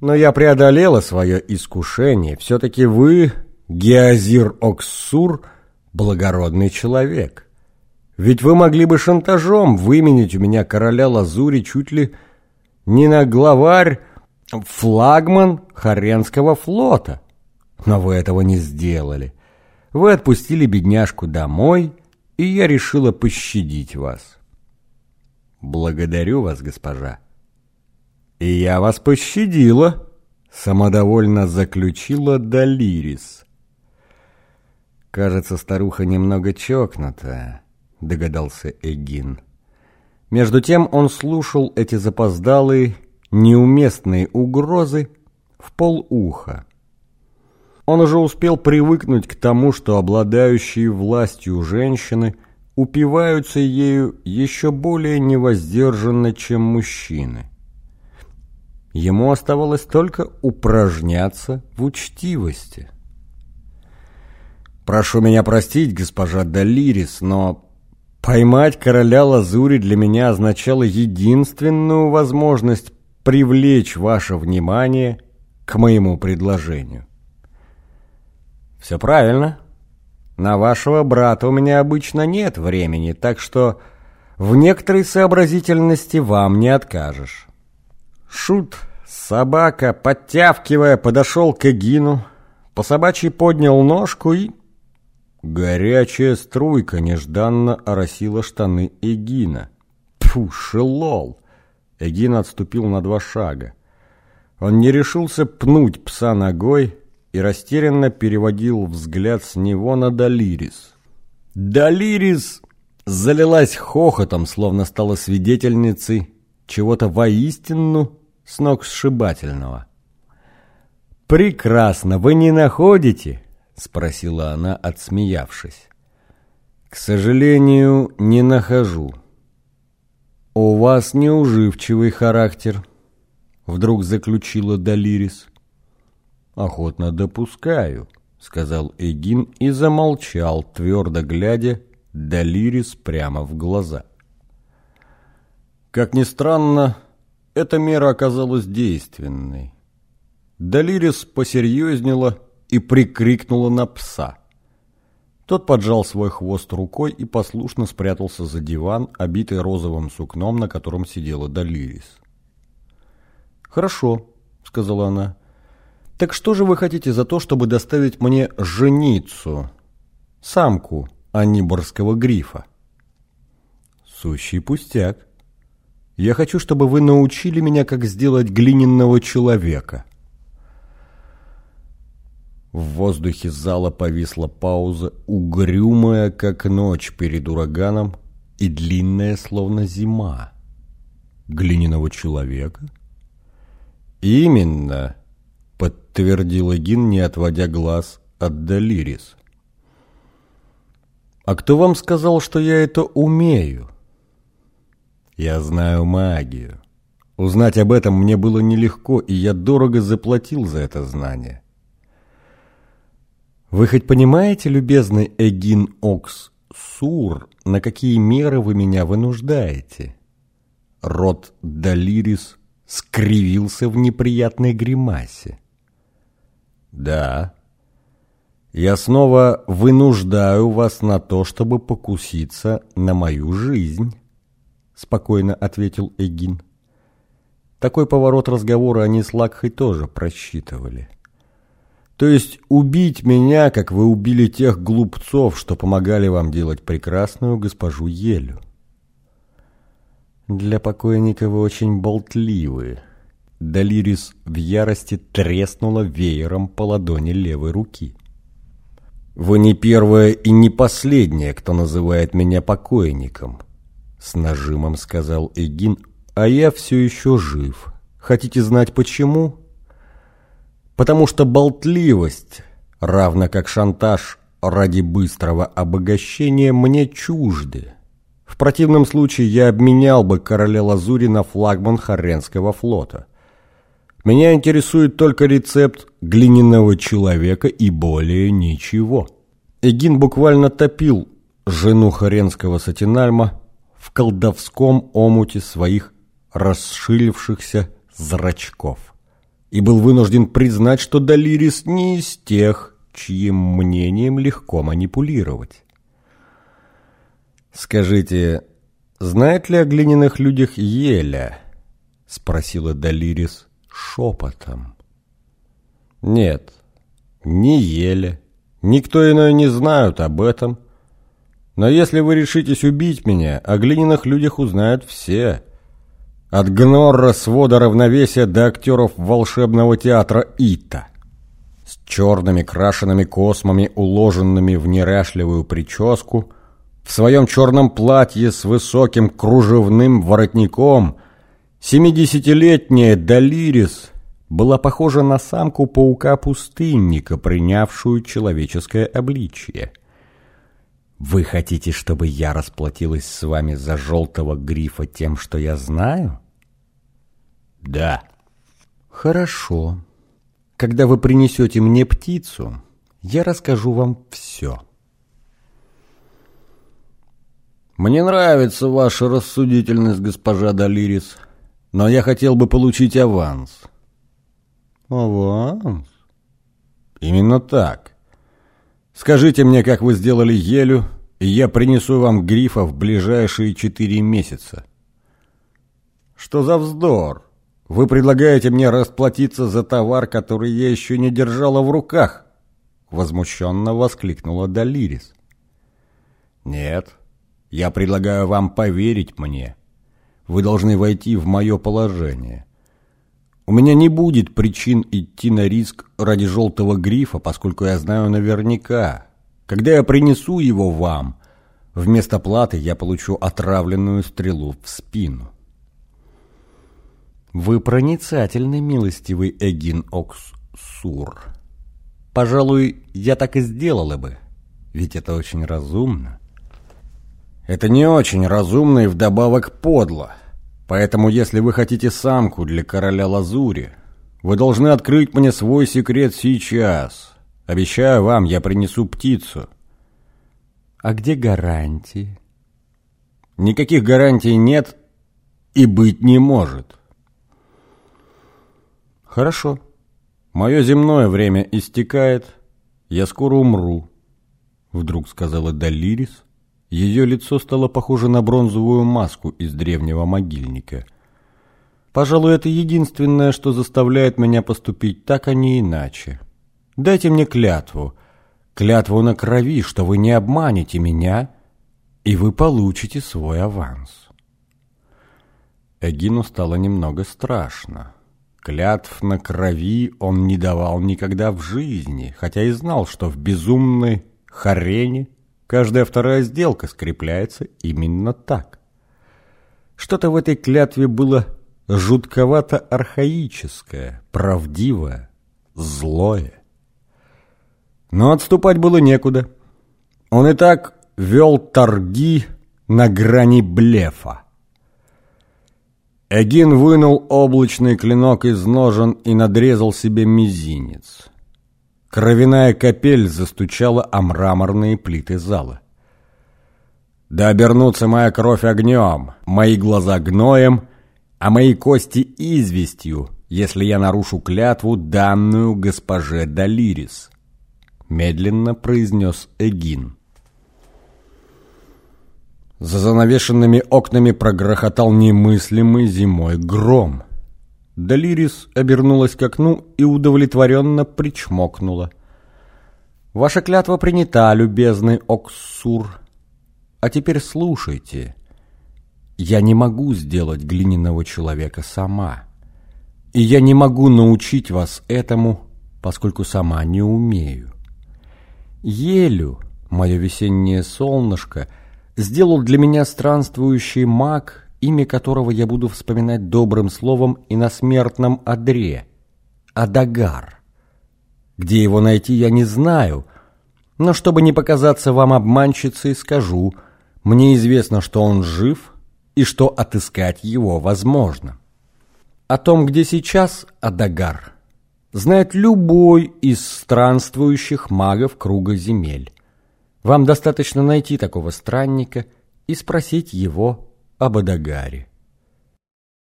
но я преодолела свое искушение. Все-таки вы, Геозир Оксур, благородный человек. Ведь вы могли бы шантажом выменить у меня короля Лазури чуть ли не на главарь, флагман Харенского флота. Но вы этого не сделали. Вы отпустили бедняжку домой, и я решила пощадить вас. Благодарю вас, госпожа. И я вас пощадила, самодовольно заключила Далирис. Кажется, старуха немного чокнутая, догадался Эгин. Между тем он слушал эти запоздалые, неуместные угрозы в полуха. Он уже успел привыкнуть к тому, что обладающие властью женщины упиваются ею еще более невоздержанно, чем мужчины. Ему оставалось только упражняться в учтивости. «Прошу меня простить, госпожа Далирис, но поймать короля Лазури для меня означало единственную возможность привлечь ваше внимание к моему предложению». «Все правильно. На вашего брата у меня обычно нет времени, так что в некоторой сообразительности вам не откажешь». Шут, собака, подтявкивая, подошел к Эгину, по собачьи поднял ножку и... Горячая струйка нежданно оросила штаны Эгина. Тьфу, шелол! Эгин отступил на два шага. Он не решился пнуть пса ногой, и растерянно переводил взгляд с него на Далирис. Далирис залилась хохотом, словно стала свидетельницей чего-то воистину сногсшибательного. «Прекрасно, вы не находите?» — спросила она, отсмеявшись. «К сожалению, не нахожу. У вас неуживчивый характер», — вдруг заключила Далирис. «Охотно допускаю», — сказал Эгин и замолчал, твердо глядя Далирис прямо в глаза. Как ни странно, эта мера оказалась действенной. Далирис посерьезнела и прикрикнула на пса. Тот поджал свой хвост рукой и послушно спрятался за диван, обитый розовым сукном, на котором сидела Далирис. «Хорошо», — сказала она, — так что же вы хотите за то, чтобы доставить мне женицу, самку аниборского грифа? Сущий пустяк. Я хочу, чтобы вы научили меня, как сделать глиняного человека. В воздухе зала повисла пауза, угрюмая, как ночь перед ураганом, и длинная, словно зима. Глиняного человека? Именно подтвердил Эгин, не отводя глаз от Далирис. «А кто вам сказал, что я это умею?» «Я знаю магию. Узнать об этом мне было нелегко, и я дорого заплатил за это знание». «Вы хоть понимаете, любезный Эгин Окс Сур, на какие меры вы меня вынуждаете?» Рот Далирис скривился в неприятной гримасе. Да. Я снова вынуждаю вас на то, чтобы покуситься на мою жизнь, спокойно ответил Эгин. Такой поворот разговора они с Лакхой тоже просчитывали. То есть убить меня, как вы убили тех глупцов, что помогали вам делать прекрасную госпожу Елю. Для покойника вы очень болтливые, Далирис в ярости треснула веером по ладони левой руки. «Вы не первая и не последняя, кто называет меня покойником», — с нажимом сказал Эгин, «а я все еще жив. Хотите знать почему?» «Потому что болтливость, равно как шантаж ради быстрого обогащения, мне чужды. В противном случае я обменял бы короля Лазури на флагман Харенского флота». Меня интересует только рецепт глиняного человека и более ничего. Эгин буквально топил жену Харенского Сатинальма в колдовском омуте своих расширившихся зрачков. и был вынужден признать, что Далирис не из тех, чьим мнением легко манипулировать. «Скажите, знает ли о глиняных людях Еля?» — спросила Далирис шепотом. «Нет, ни Еля, никто иной не знают об этом. Но если вы решитесь убить меня, о глиняных людях узнают все. От Гнорра свода равновесия до актеров волшебного театра Ита» с черными крашенными космами, уложенными в неряшливую прическу, в своем черном платье с высоким кружевным воротником, семидесятилетняя Далирис была похожа на самку паука-пустынника, принявшую человеческое обличье. «Вы хотите, чтобы я расплатилась с вами за желтого грифа тем, что я знаю?» «Да». «Хорошо. Когда вы принесете мне птицу, я расскажу вам все». «Мне нравится ваша рассудительность, госпожа Далирис, но я хотел бы получить аванс». «Аванс?» «Именно так. Скажите мне, как вы сделали елю, и я принесу вам грифа в ближайшие четыре месяца». «Что за вздор? Вы предлагаете мне расплатиться за товар, который я еще не держала в руках?» Возмущенно воскликнула Далирис. «Нет». Я предлагаю вам поверить мне. Вы должны войти в мое положение. У меня не будет причин идти на риск ради желтого грифа, поскольку я знаю наверняка. Когда я принесу его вам, вместо платы я получу отравленную стрелу в спину. Вы проницательный, милостивый Эгин Окс-Сур. Пожалуй, я так и сделала бы, ведь это очень разумно. Это не очень разумно и вдобавок подло. Поэтому, если вы хотите самку для короля Лазури, вы должны открыть мне свой секрет сейчас. Обещаю вам, я принесу птицу. А где гарантии? Никаких гарантий нет и быть не может. Хорошо. Мое земное время истекает. Я скоро умру. Вдруг сказала Далирис, ее лицо стало похоже на бронзовую маску из древнего могильника. Пожалуй, это единственное, что заставляет меня поступить так, а не иначе. Дайте мне клятву, клятву на крови, что вы не обманете меня, и вы получите свой аванс. Эгину стало немного страшно. Клятв на крови он не давал никогда в жизни, хотя и знал, что в безумной Харене Каждая вторая сделка скрепляется именно так. Что-то в этой клятве было жутковато архаическое, правдивое, злое. Но отступать было некуда. Он и так вел торги на грани блефа. Эгин вынул облачный клинок из ножен и надрезал себе мизинец. Кровяная капель застучала о мраморные плиты зала. «Да обернутся моя кровь огнем, мои глаза гноем, а мои кости известью, если я нарушу клятву, данную госпоже Далирис», медленно произнес Эгин. За занавешенными окнами прогрохотал немыслимый зимой гром. Далирис обернулась к окну и удовлетворенно причмокнула. «Ваша клятва принята, любезный Оксур. А теперь слушайте. Я не могу сделать глиняного человека сама. И я не могу научить вас этому, поскольку сама не умею. Елю, мое весеннее солнышко, сделал для меня странствующий маг — имя которого я буду вспоминать добрым словом и на смертном одре – Адагар. Где его найти, я не знаю, но чтобы не показаться вам обманщицей, скажу, мне известно, что он жив и что отыскать его возможно. О том, где сейчас Адагар, знает любой из странствующих магов круга земель. Вам достаточно найти такого странника и спросить его об Адагаре.